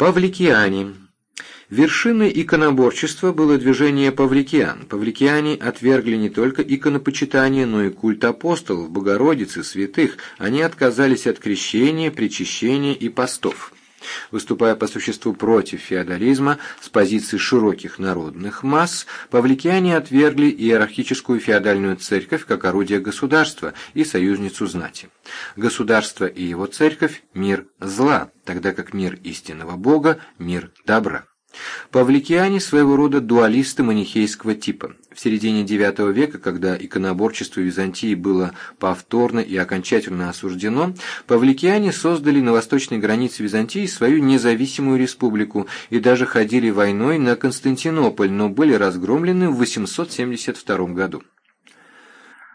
Павликиане. Вершиной иконоборчества было движение павликиан. Павликиане отвергли не только иконопочитание, но и культ апостолов, Богородицы, святых. Они отказались от крещения, причащения и постов. Выступая по существу против феодализма с позиции широких народных масс, павликиане отвергли иерархическую феодальную церковь как орудие государства и союзницу знати. Государство и его церковь – мир зла, тогда как мир истинного Бога – мир добра. Павликиане своего рода дуалисты манихейского типа. В середине IX века, когда иконоборчество Византии было повторно и окончательно осуждено, павликиане создали на восточной границе Византии свою независимую республику и даже ходили войной на Константинополь, но были разгромлены в 872 году.